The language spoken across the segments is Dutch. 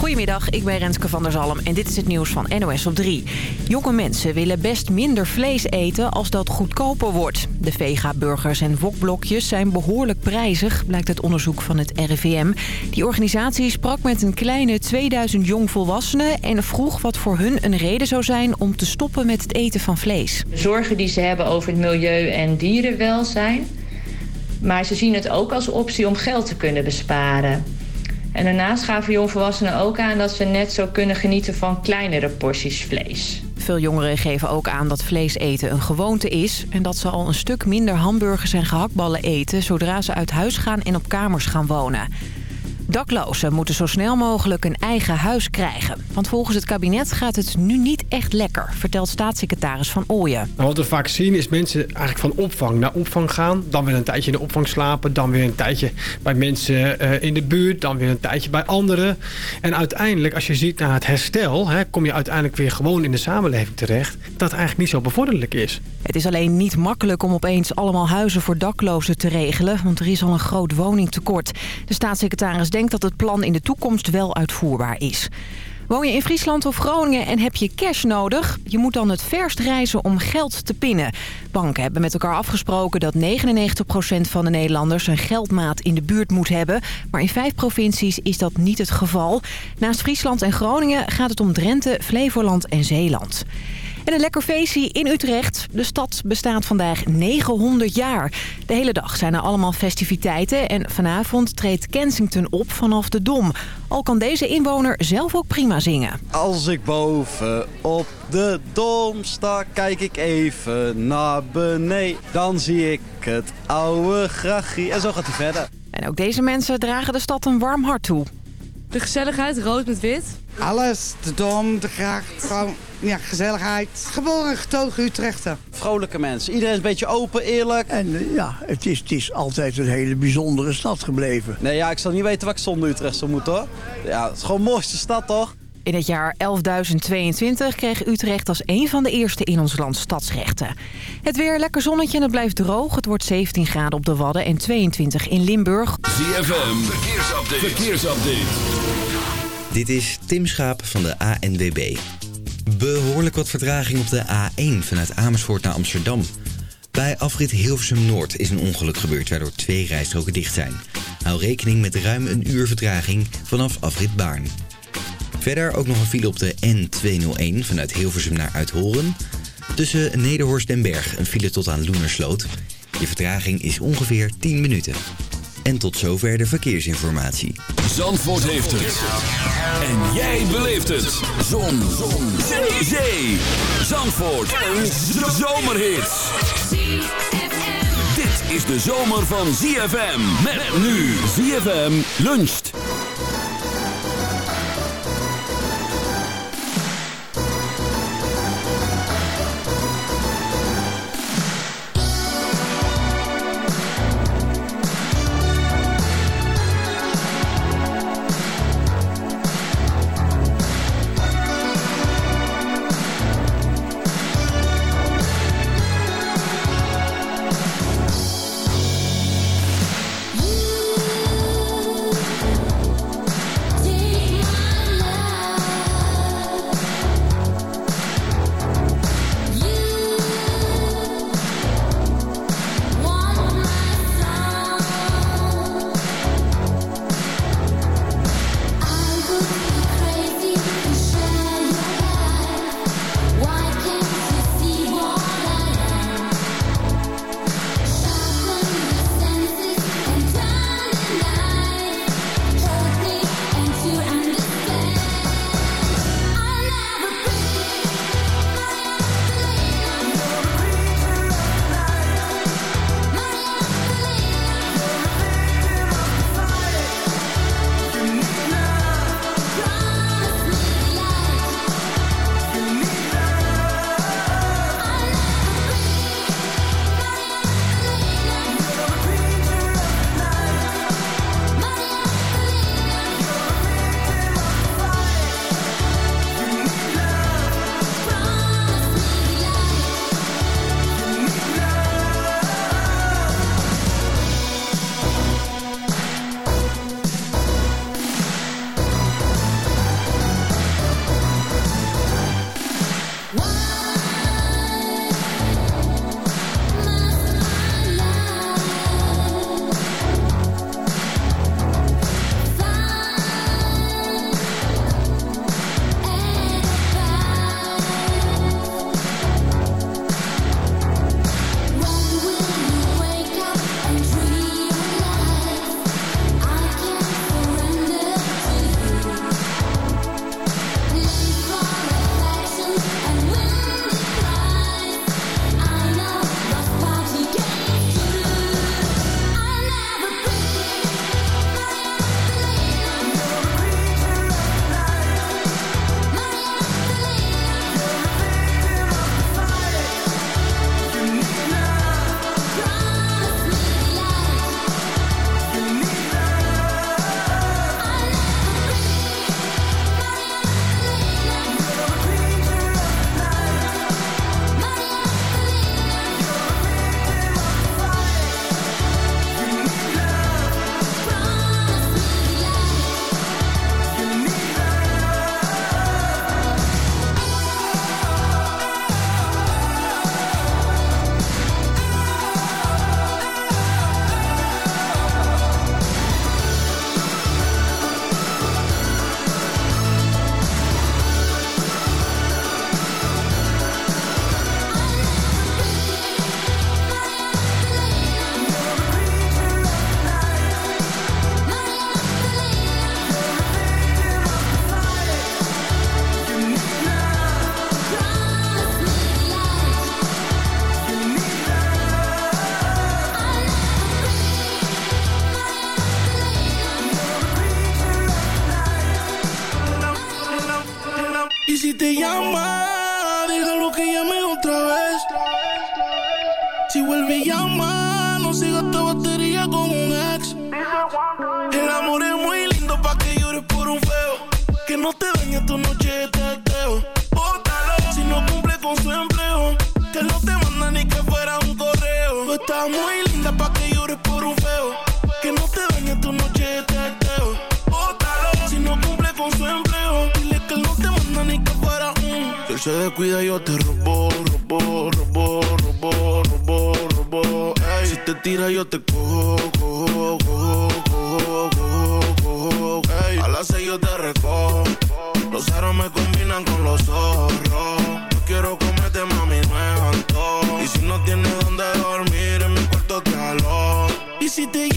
Goedemiddag, ik ben Renske van der Zalm en dit is het nieuws van NOS op 3. Jonge mensen willen best minder vlees eten als dat goedkoper wordt. De vega-burgers en wokblokjes zijn behoorlijk prijzig, blijkt uit onderzoek van het RIVM. Die organisatie sprak met een kleine 2000 jongvolwassenen... en vroeg wat voor hun een reden zou zijn om te stoppen met het eten van vlees. Zorgen die ze hebben over het milieu en dierenwelzijn... maar ze zien het ook als optie om geld te kunnen besparen... En daarnaast gaven jongvolwassenen ook aan dat ze net zo kunnen genieten van kleinere porties vlees. Veel jongeren geven ook aan dat vlees eten een gewoonte is... en dat ze al een stuk minder hamburgers en gehaktballen eten... zodra ze uit huis gaan en op kamers gaan wonen. Daklozen moeten zo snel mogelijk een eigen huis krijgen. Want volgens het kabinet gaat het nu niet echt lekker, vertelt staatssecretaris Van Ooyen. Wat we vaak zien is mensen eigenlijk van opvang naar opvang gaan. Dan weer een tijdje in de opvang slapen. Dan weer een tijdje bij mensen uh, in de buurt. Dan weer een tijdje bij anderen. En uiteindelijk, als je ziet naar het herstel... Kom je uiteindelijk weer gewoon in de samenleving terecht. Dat eigenlijk niet zo bevorderlijk is. Het is alleen niet makkelijk om opeens allemaal huizen voor daklozen te regelen. Want er is al een groot woningtekort. De staatssecretaris denkt dat het plan in de toekomst wel uitvoerbaar is. Woon je in Friesland of Groningen en heb je cash nodig? Je moet dan het verst reizen om geld te pinnen. Banken hebben met elkaar afgesproken dat 99% van de Nederlanders een geldmaat in de buurt moet hebben. Maar in vijf provincies is dat niet het geval. Naast Friesland en Groningen gaat het om Drenthe, Flevoland en Zeeland. En een lekker feestje in Utrecht. De stad bestaat vandaag 900 jaar. De hele dag zijn er allemaal festiviteiten. En vanavond treedt Kensington op vanaf de Dom. Al kan deze inwoner zelf ook prima zingen. Als ik boven op de Dom sta, kijk ik even naar beneden. Dan zie ik het oude grachie. En zo gaat hij verder. En ook deze mensen dragen de stad een warm hart toe. De gezelligheid, rood met wit. Alles, de Dom, de gracht, gewoon ja, gezelligheid. Geboren getogen Utrechter. Vrolijke mensen. Iedereen is een beetje open, eerlijk. En eh, ja, het is, het is altijd een hele bijzondere stad gebleven. Nee, ja, ik zal niet weten waar ik zonder Utrecht zou moeten, hoor. Ja, het is gewoon de mooiste stad, toch? In het jaar 11.022 kreeg Utrecht als een van de eerste in ons land stadsrechten. Het weer lekker zonnetje en het blijft droog. Het wordt 17 graden op de Wadden en 22 in Limburg. ZFM, verkeersupdate. verkeersupdate. Dit is Tim Schaap van de ANWB. Behoorlijk wat vertraging op de A1 vanuit Amersfoort naar Amsterdam. Bij afrit Hilversum Noord is een ongeluk gebeurd waardoor twee rijstroken dicht zijn. Hou rekening met ruim een uur vertraging vanaf afrit Baarn. Verder ook nog een file op de N201 vanuit Hilversum naar Uithoren. Tussen Nederhorst en Berg een file tot aan Loenersloot. Je vertraging is ongeveer 10 minuten. En tot zover de verkeersinformatie. Zandvoort heeft het. En jij beleeft het. Zon. Zon. Zee. Zee. Zandvoort. Een zomerhit. Dit is de zomer van ZFM. Met nu ZFM luncht. se descuida yo te robo, robo, robo, robo, robo, robo. Si te tira yo te cojo, cojo, cojo, cojo, cojo, cojo. Ey. A las seis yo te recojo. Los aros me combinan con los ojos Yo quiero comerte mami, no es Y si no tienes donde dormir en mi cuarto te. Y si te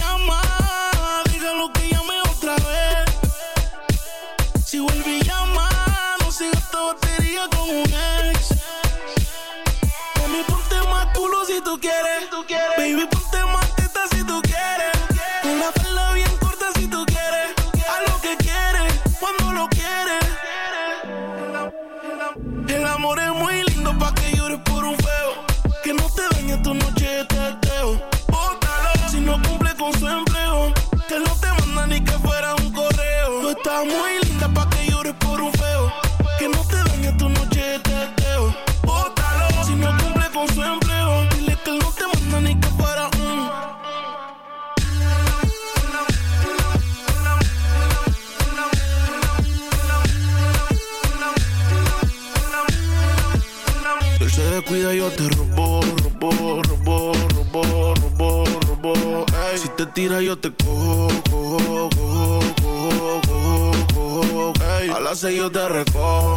tiras yo te cojo, cojo, cojo, cojo, cojo, cojo. Hey. A las seis yo te recojo.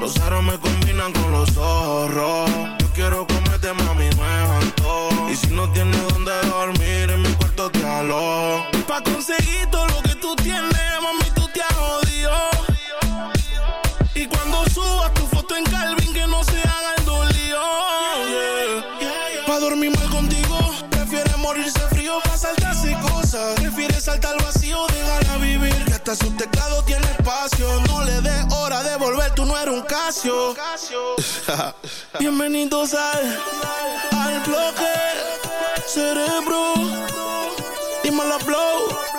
Los aros me combinan con los zorros. Yo quiero comerte, mami, me antojo. Y si no tienes donde dormir, en mi cuarto te alojo. Pa' conseguir todo lo que tú tienes, mami, tú te has jodido. Y cuando subas tu foto en Calvin, que no se haga el dolido. Yeah, yeah. Pa' dormir mal contigo, prefiere morirse frío, pasar salta al vacío, déjala vivir. Que hasta su teclado tiene espacio. No le des hora de volver, tú no eres un casio. Bienvenidos al, al bloque cerebro. Dímelo, blow.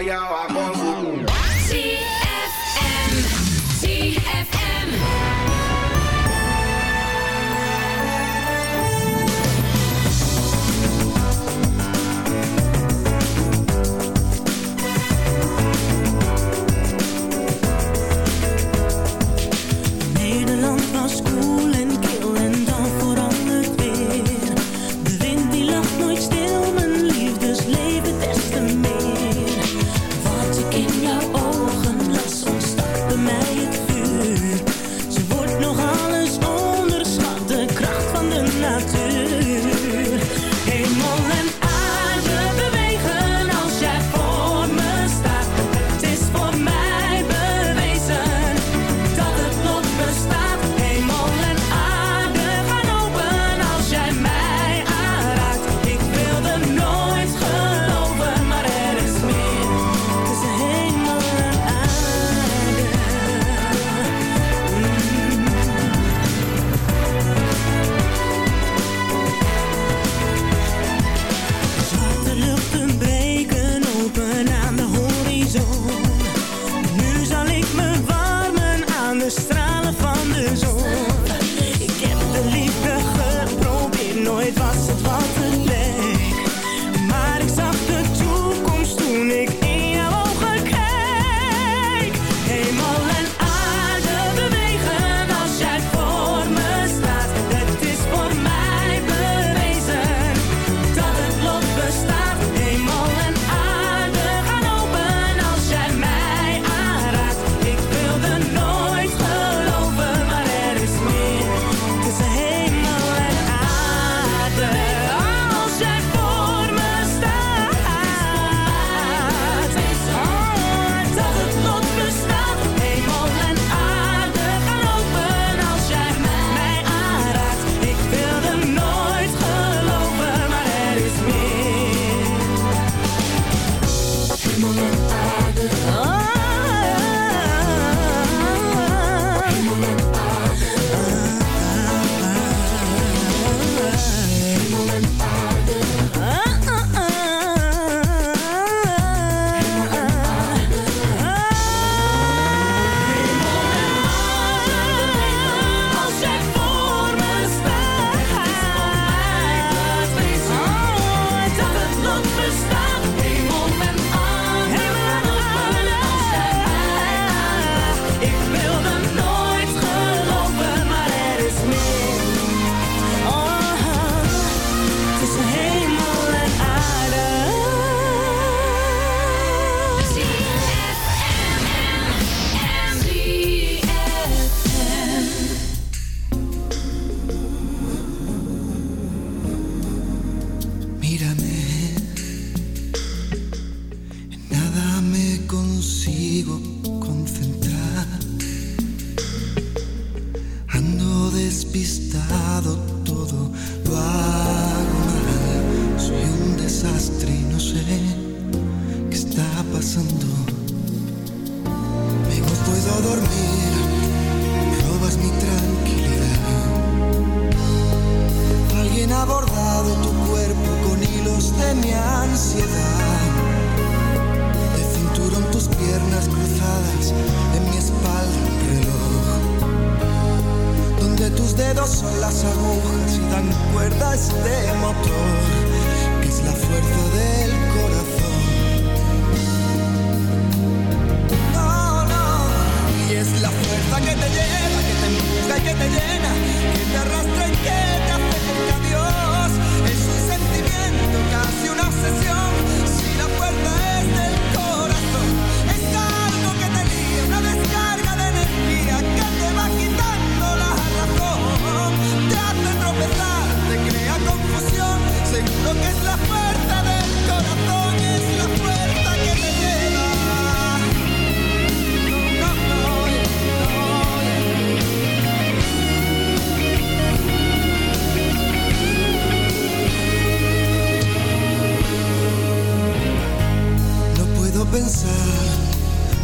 fire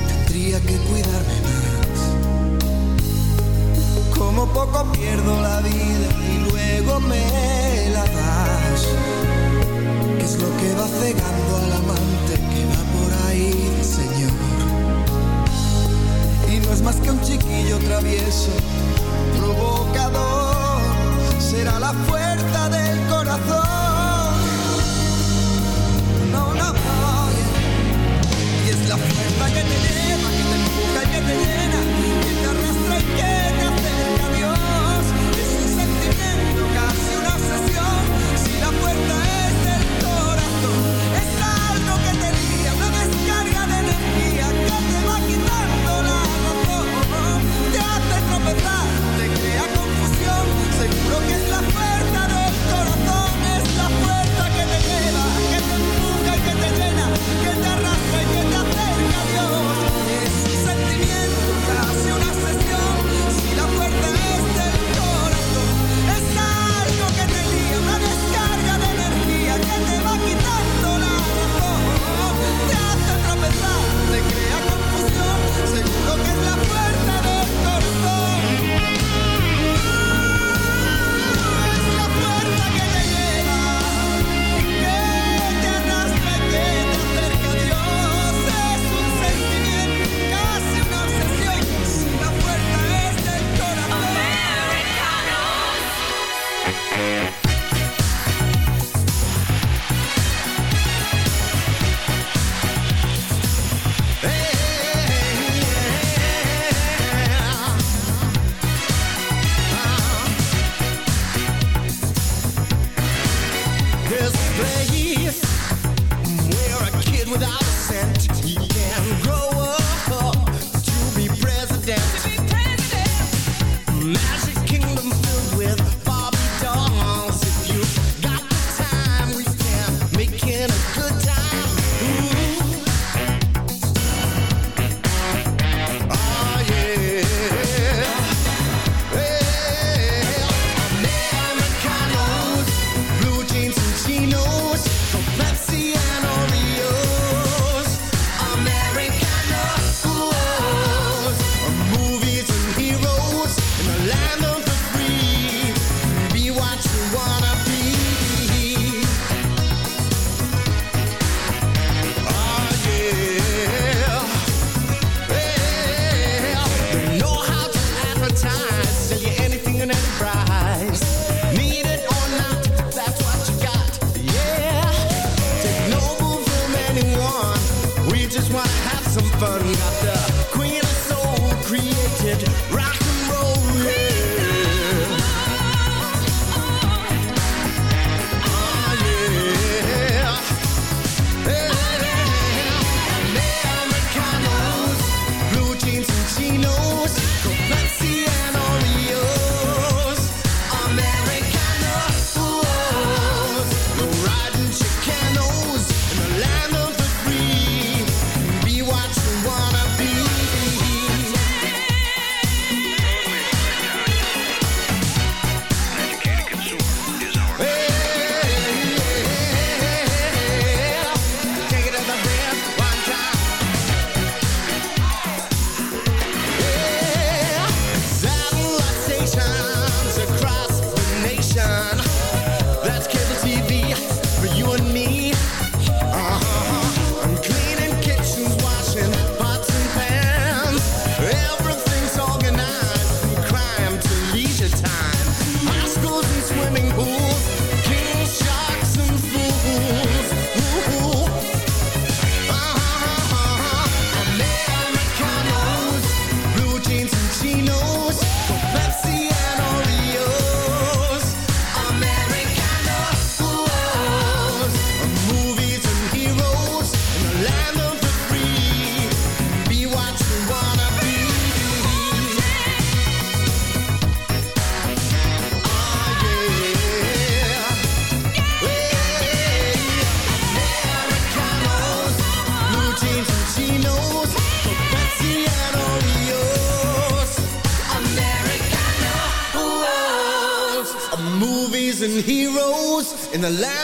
tendría que cuidarme más. Como poco pierdo la vida y luego me the last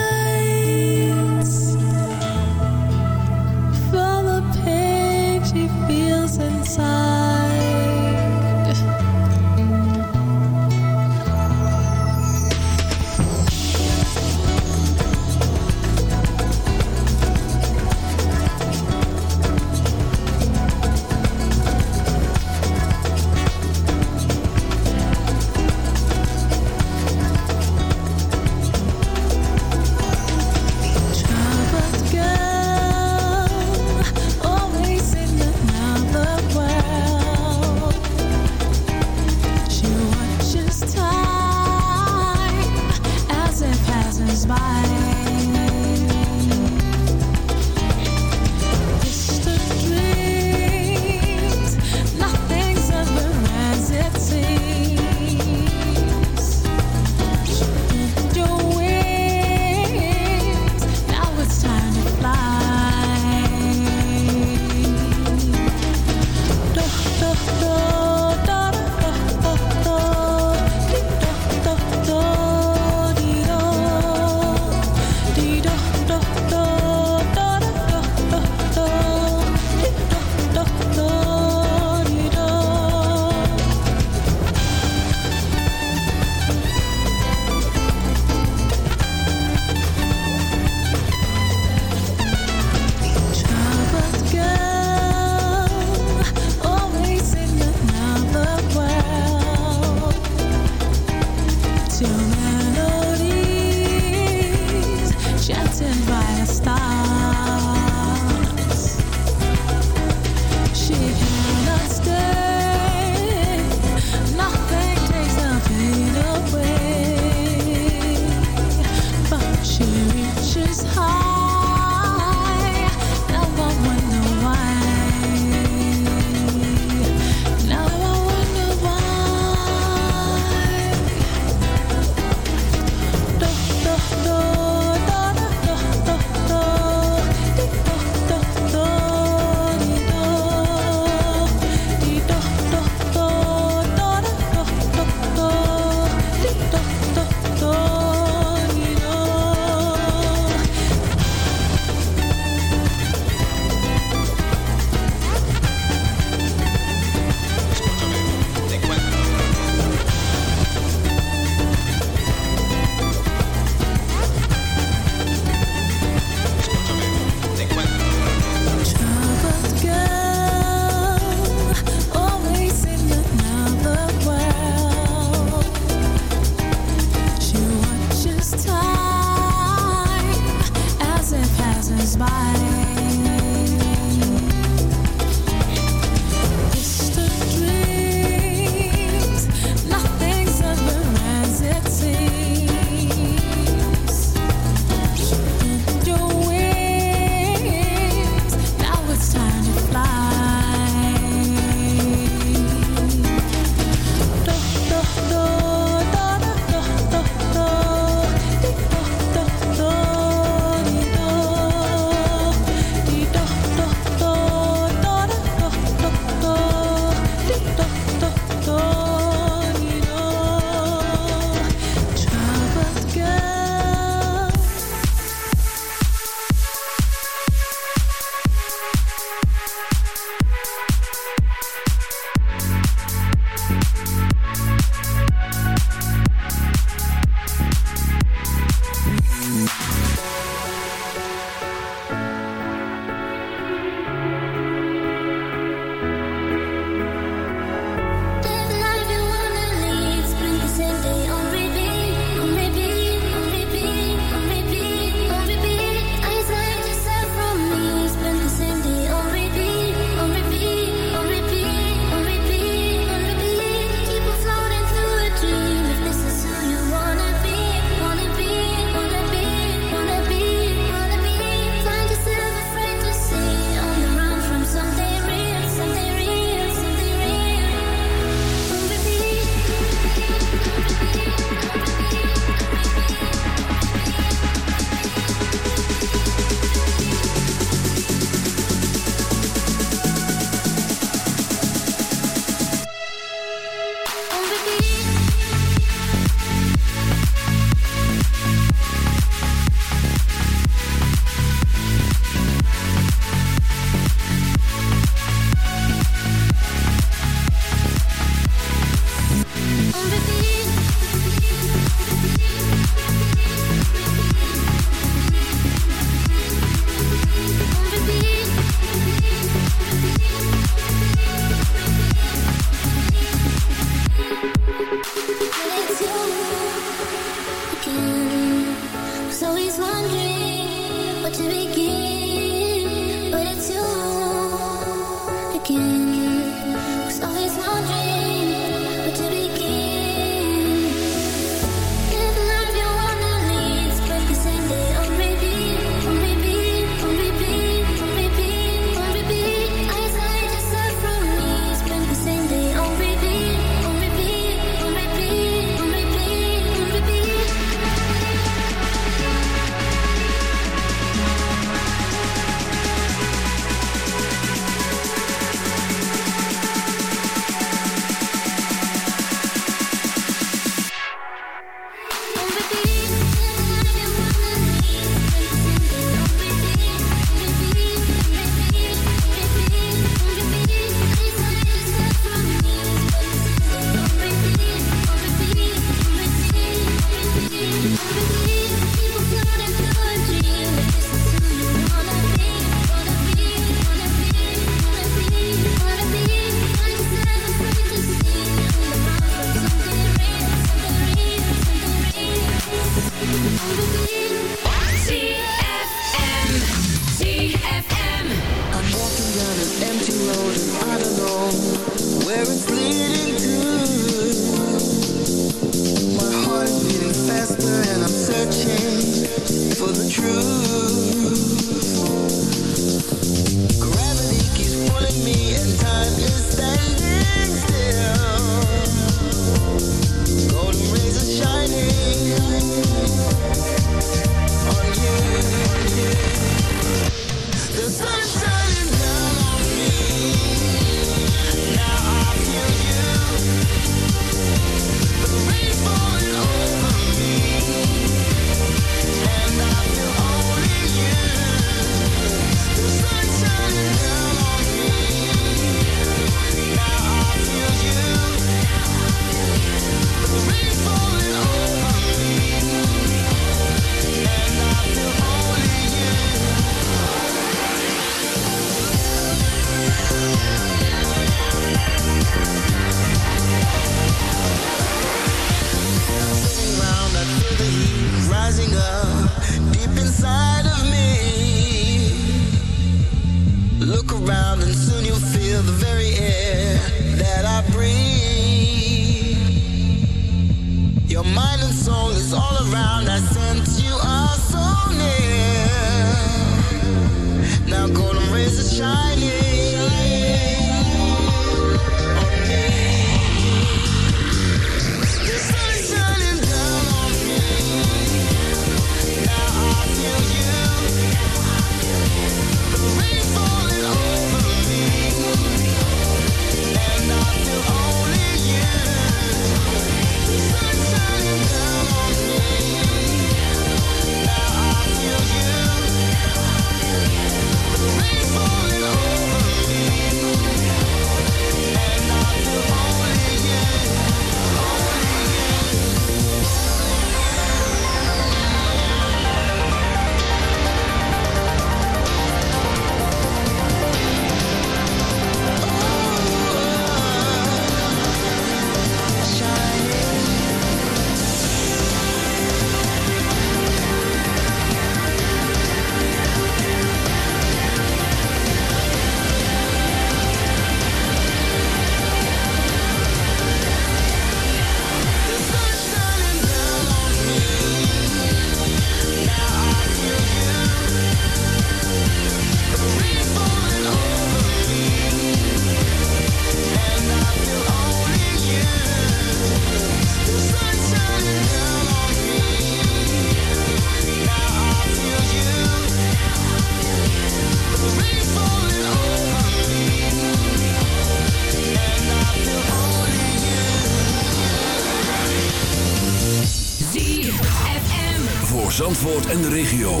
Zandvoort en de regio.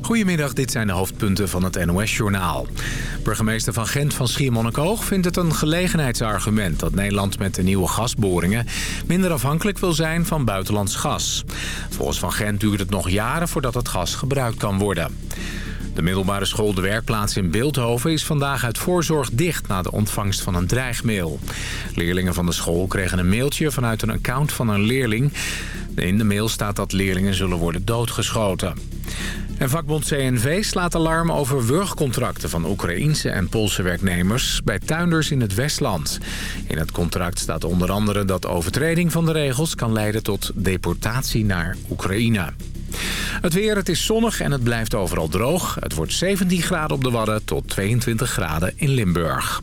Goedemiddag, dit zijn de hoofdpunten van het NOS-journaal. Burgemeester van Gent van Schiermonnikoog vindt het een gelegenheidsargument... dat Nederland met de nieuwe gasboringen minder afhankelijk wil zijn van buitenlands gas. Volgens Van Gent duurt het nog jaren voordat het gas gebruikt kan worden. De middelbare school De Werkplaats in Beeldhoven is vandaag uit voorzorg dicht na de ontvangst van een dreigmail. Leerlingen van de school kregen een mailtje vanuit een account van een leerling. In de mail staat dat leerlingen zullen worden doodgeschoten. En vakbond CNV slaat alarm over wurgcontracten van Oekraïense en Poolse werknemers bij tuinders in het Westland. In het contract staat onder andere dat overtreding van de regels kan leiden tot deportatie naar Oekraïne. Het weer, het is zonnig en het blijft overal droog. Het wordt 17 graden op de Wadden tot 22 graden in Limburg.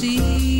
See.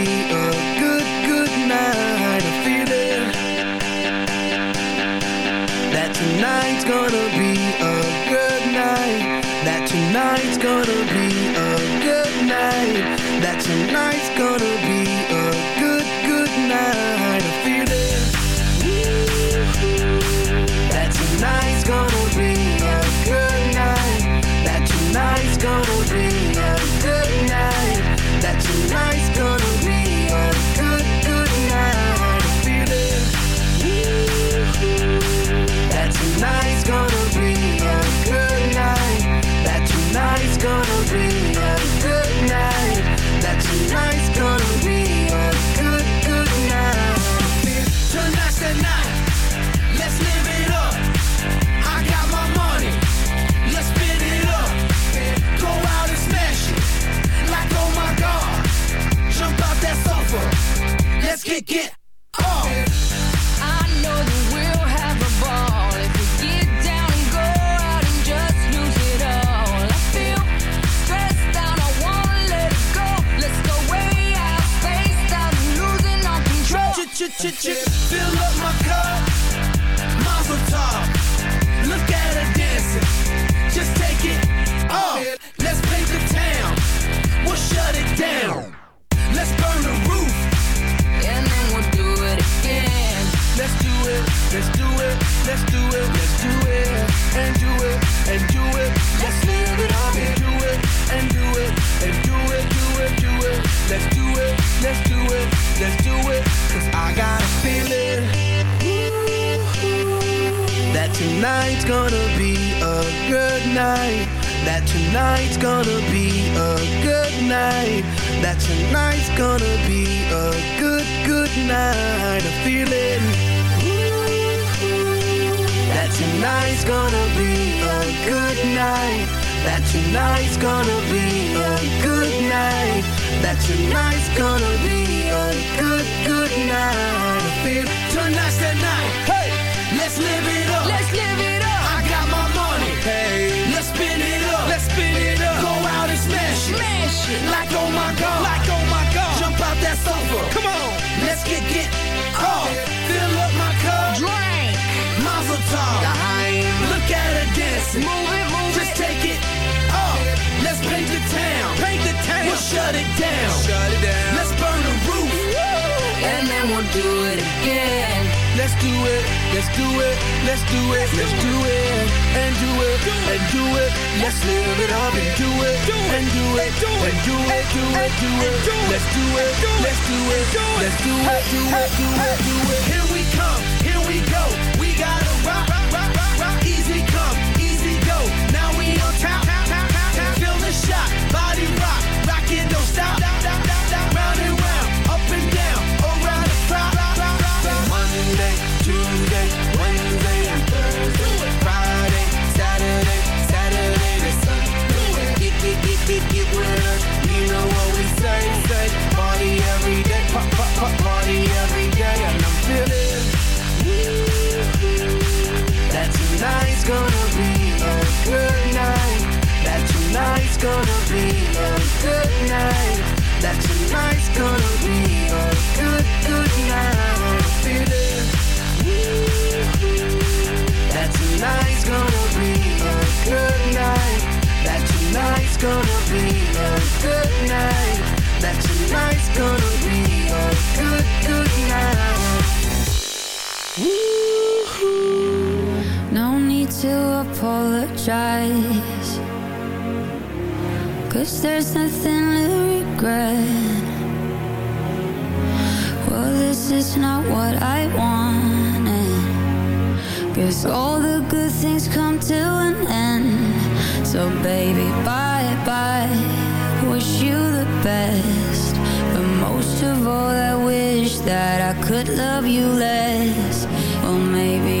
gonna be a good night. That tonight's gonna be a good, good night. No need to apologize. Cause there's nothing to regret. Well, this is not what I wanted. Cause all the good things come to an end. So, baby, bye. I wish you the best But most of all I wish that I could love you less. Well maybe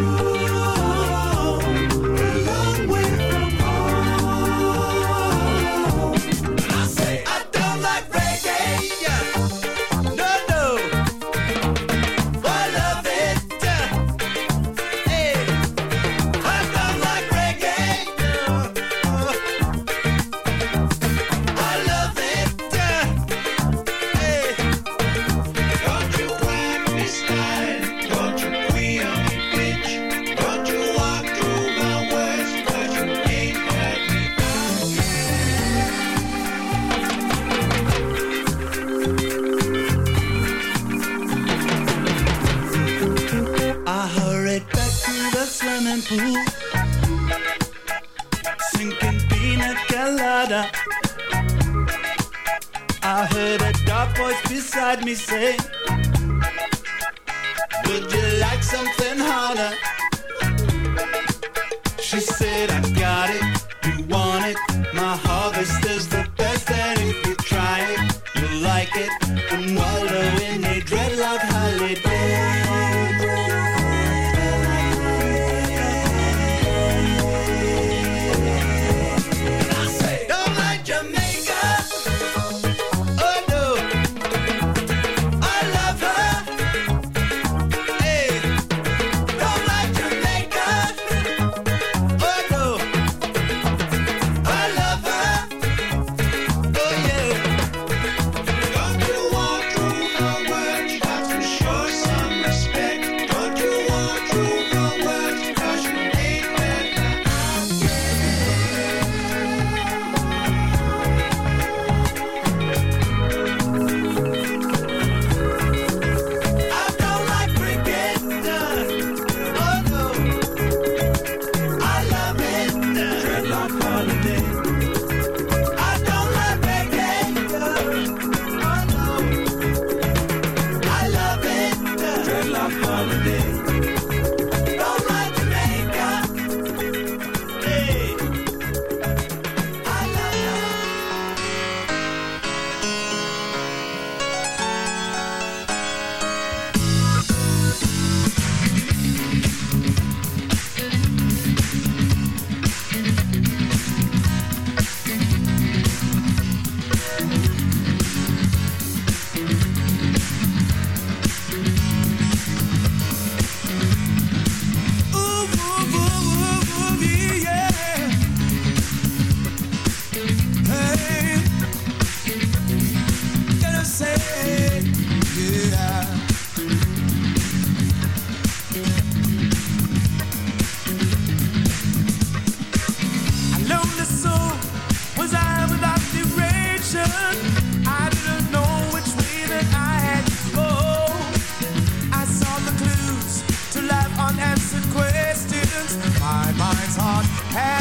Let me say.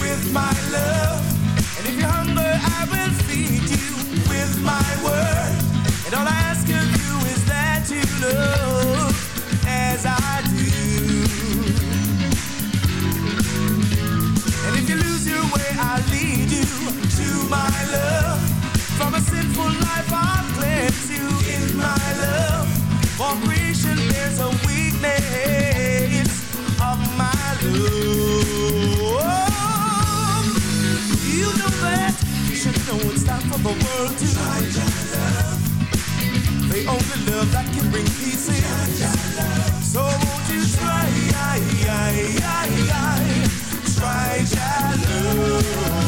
with my love. And if you're hungry, I will feed you with my word. And all I ask of you is that you love as I do. And if you lose your way, I'll lead you to my love. From a sinful life, I'll cleanse you in my love. For creation, there's a weakness of my love. the world to Georgia love. The only love that can bring peace in. Georgia love. So won't you try, I, I, I, I, try, love.